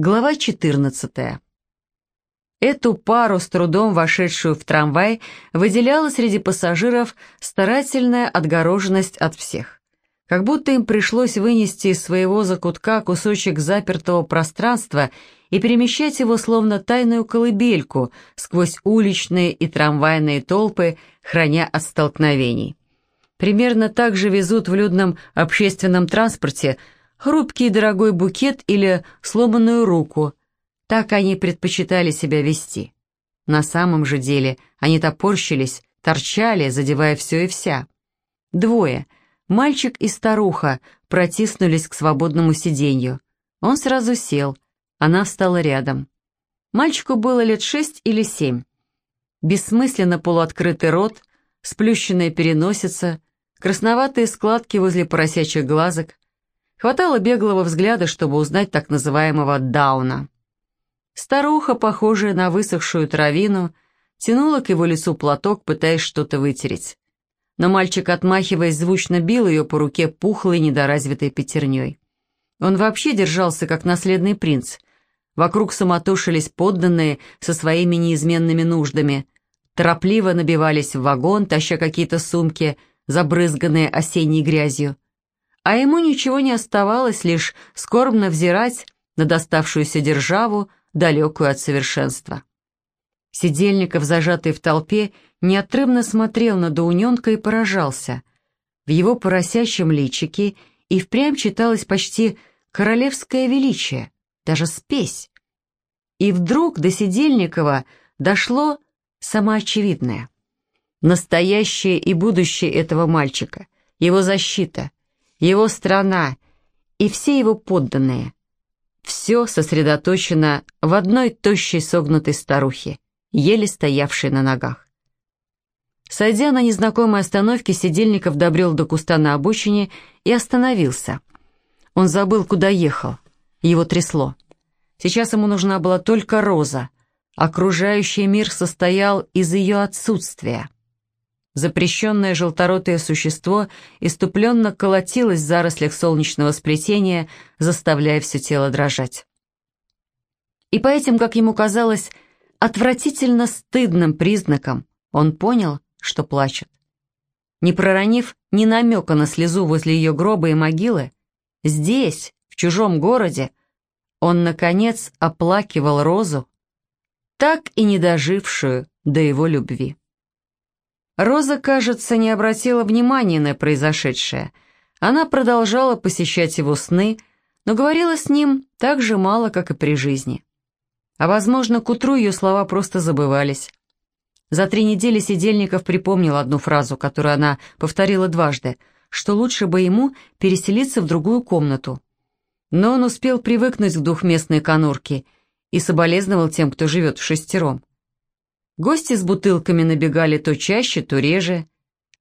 Глава 14. Эту пару, с трудом вошедшую в трамвай, выделяла среди пассажиров старательная отгороженность от всех. Как будто им пришлось вынести из своего закутка кусочек запертого пространства и перемещать его словно тайную колыбельку сквозь уличные и трамвайные толпы, храня от столкновений. Примерно так же везут в людном общественном транспорте – хрупкий дорогой букет или сломанную руку. Так они предпочитали себя вести. На самом же деле они топорщились, торчали, задевая все и вся. Двое, мальчик и старуха, протиснулись к свободному сиденью. Он сразу сел, она встала рядом. Мальчику было лет шесть или семь. Бессмысленно полуоткрытый рот, сплющенная переносица, красноватые складки возле поросячьих глазок, Хватало беглого взгляда, чтобы узнать так называемого Дауна. Старуха, похожая на высохшую травину, тянула к его лицу платок, пытаясь что-то вытереть. Но мальчик, отмахиваясь, звучно бил ее по руке пухлой недоразвитой пятерней. Он вообще держался, как наследный принц. Вокруг суматошились подданные со своими неизменными нуждами. Торопливо набивались в вагон, таща какие-то сумки, забрызганные осенней грязью а ему ничего не оставалось, лишь скорбно взирать на доставшуюся державу, далекую от совершенства. Сидельников, зажатый в толпе, неотрывно смотрел на Доуненка и поражался. В его поросящем личике и впрямь читалось почти королевское величие, даже спесь. И вдруг до Сидельникова дошло самоочевидное. Настоящее и будущее этого мальчика, его защита, его страна и все его подданные. Все сосредоточено в одной тощей согнутой старухе, еле стоявшей на ногах. Сойдя на незнакомой остановке, Сидельников добрел до куста на обочине и остановился. Он забыл, куда ехал. Его трясло. Сейчас ему нужна была только Роза. Окружающий мир состоял из ее отсутствия. Запрещенное желторотое существо иступленно колотилось в зарослях солнечного сплетения, заставляя все тело дрожать. И по этим, как ему казалось, отвратительно стыдным признакам он понял, что плачет. Не проронив ни намека на слезу возле ее гроба и могилы, здесь, в чужом городе, он, наконец, оплакивал Розу, так и не дожившую до его любви. Роза, кажется, не обратила внимания на произошедшее. Она продолжала посещать его сны, но говорила с ним так же мало, как и при жизни. А, возможно, к утру ее слова просто забывались. За три недели Сидельников припомнил одну фразу, которую она повторила дважды, что лучше бы ему переселиться в другую комнату. Но он успел привыкнуть к двухместной конурке и соболезновал тем, кто живет в шестером. Гости с бутылками набегали то чаще, то реже.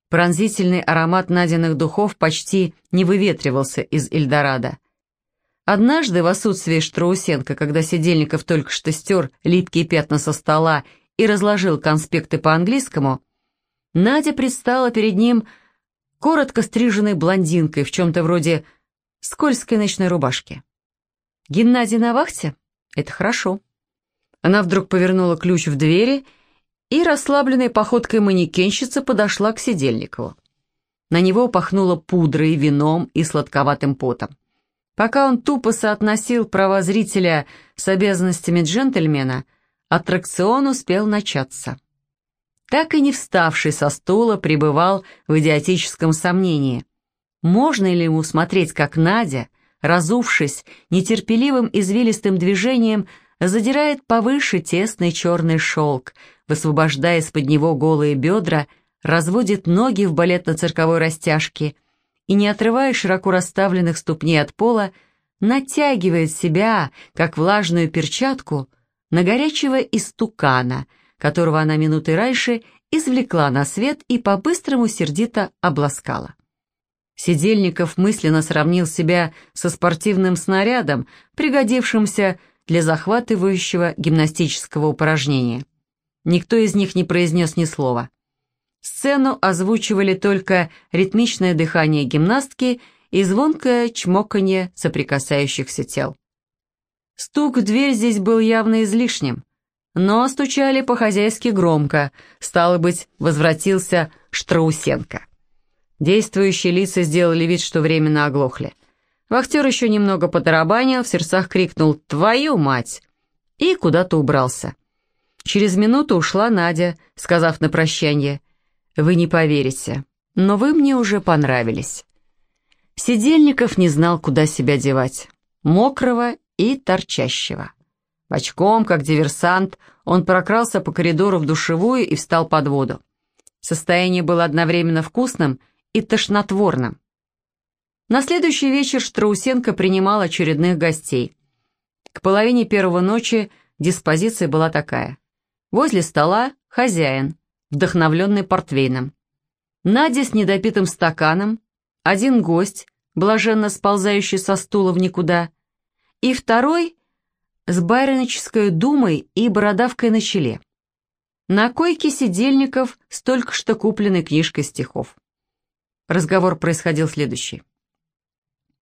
Пронзительный аромат Надиных духов почти не выветривался из Эльдорадо. Однажды в отсутствие Штраусенко, когда Сидельников только что стер липкие пятна со стола и разложил конспекты по-английскому, Надя предстала перед ним коротко стриженной блондинкой в чем-то вроде скользкой ночной рубашки. «Геннадий на вахте? Это хорошо». Она вдруг повернула ключ в двери расслабленной походкой манекенщица подошла к Сидельникову. На него пахнуло пудрой, вином и сладковатым потом. Пока он тупо соотносил права зрителя с обязанностями джентльмена, аттракцион успел начаться. Так и не вставший со стула пребывал в идиотическом сомнении. Можно ли ему смотреть, как Надя, разувшись нетерпеливым извилистым движением, задирает повыше тесный черный шелк, высвобождая из-под него голые бедра, разводит ноги в балетно-цирковой растяжке и, не отрывая широко расставленных ступней от пола, натягивает себя, как влажную перчатку, на горячего истукана, которого она минуты раньше извлекла на свет и по-быстрому сердито обласкала. Сидельников мысленно сравнил себя со спортивным снарядом, пригодившимся для захватывающего гимнастического упражнения. Никто из них не произнес ни слова. Сцену озвучивали только ритмичное дыхание гимнастки и звонкое чмоканье соприкасающихся тел. Стук в дверь здесь был явно излишним, но стучали по-хозяйски громко, стало быть, возвратился Штраусенко. Действующие лица сделали вид, что временно оглохли. Вахтер еще немного потарабанил, в сердцах крикнул «Твою мать!» и куда-то убрался. Через минуту ушла Надя, сказав на прощание «Вы не поверите, но вы мне уже понравились». Сидельников не знал, куда себя девать. Мокрого и торчащего. Бочком, как диверсант, он прокрался по коридору в душевую и встал под воду. Состояние было одновременно вкусным и тошнотворным. На следующий вечер Штраусенко принимал очередных гостей. К половине первого ночи диспозиция была такая. Возле стола хозяин, вдохновленный портвейном. Надя с недопитым стаканом, один гость, блаженно сползающий со стула в никуда, и второй с байронической думой и бородавкой на челе. На койке сидельников с только что купленной книжкой стихов. Разговор происходил следующий.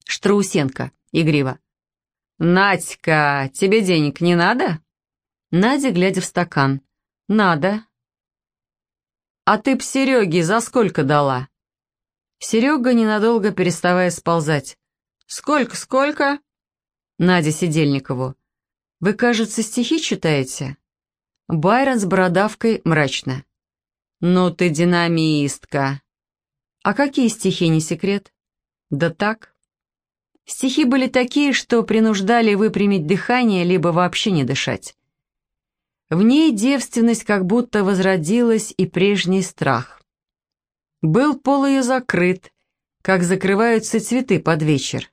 Штраусенко, игриво. «Надька, тебе денег не надо?» Надя, глядя в стакан. «Надо». «А ты б Сереге за сколько дала?» Серега, ненадолго переставая сползать. «Сколько, сколько?» Надя Сидельникову. «Вы, кажется, стихи читаете?» Байрон с бородавкой мрачно. «Ну ты динамистка!» «А какие стихи, не секрет?» «Да так». Стихи были такие, что принуждали выпрямить дыхание, либо вообще не дышать. В ней девственность как будто возродилась и прежний страх. Был пол ее закрыт, как закрываются цветы под вечер,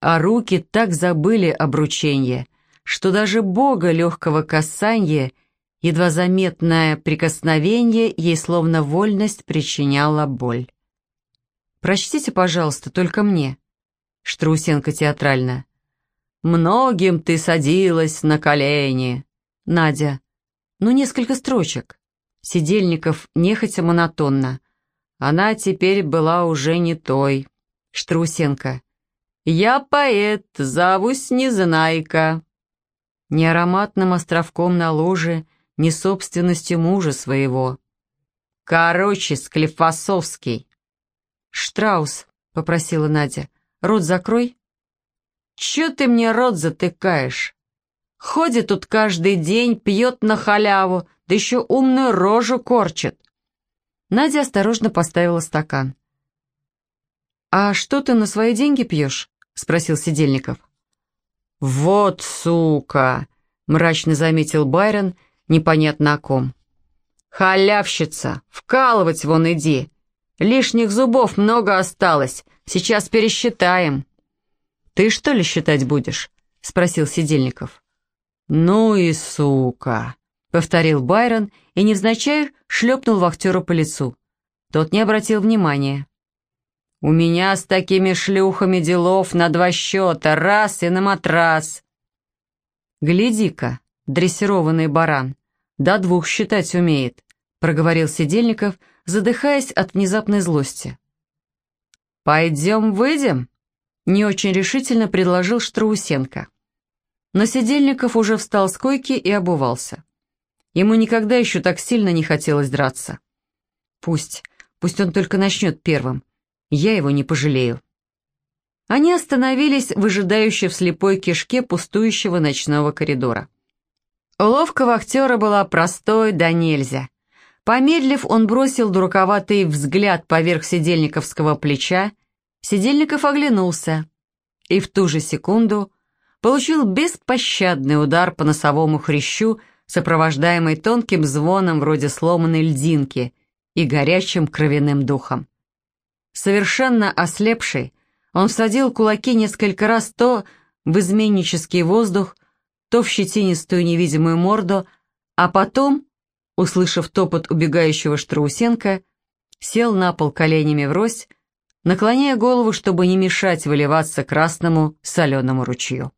а руки так забыли обручение, что даже Бога легкого касания, едва заметное прикосновение ей словно вольность причиняло боль. «Прочтите, пожалуйста, только мне», Штрусенко театрально. «Многим ты садилась на колени». Надя. «Ну, несколько строчек». Сидельников нехотя монотонно. Она теперь была уже не той. Штрусенко. «Я поэт, зовусь Незнайка». Ни ароматным островком на ложе, ни собственностью мужа своего. Короче, Склифосовский. «Штраус», — попросила Надя, Рот закрой. Чё ты мне рот затыкаешь? Ходит тут каждый день, пьет на халяву, да еще умную рожу корчит. Надя осторожно поставила стакан. «А что ты на свои деньги пьешь?» — спросил Сидельников. «Вот сука!» — мрачно заметил Байрон, непонятно о ком. «Халявщица! Вкалывать вон иди! Лишних зубов много осталось, сейчас пересчитаем». «Ты что ли считать будешь?» — спросил Сидельников. «Ну и сука!» — повторил Байрон и невзначай шлепнул вахтера по лицу. Тот не обратил внимания. «У меня с такими шлюхами делов на два счета, раз и на матрас». «Гляди-ка, дрессированный баран, до двух считать умеет», — проговорил Сидельников, — задыхаясь от внезапной злости. «Пойдем выйдем?» — не очень решительно предложил Штраусенко. Но Сидельников уже встал с койки и обувался. Ему никогда еще так сильно не хотелось драться. «Пусть, пусть он только начнет первым. Я его не пожалею». Они остановились, выжидающе в слепой кишке пустующего ночного коридора. Уловка вахтера была простой да нельзя. Помедлив, он бросил дураковатый взгляд поверх сидельниковского плеча. Сидельников оглянулся и в ту же секунду получил беспощадный удар по носовому хрящу, сопровождаемый тонким звоном вроде сломанной льдинки и горячим кровяным духом. Совершенно ослепший, он всадил кулаки несколько раз то в изменнический воздух, то в щетинистую невидимую морду, а потом услышав топот убегающего Штраусенко, сел на пол коленями врозь, наклоняя голову, чтобы не мешать выливаться красному соленому ручью.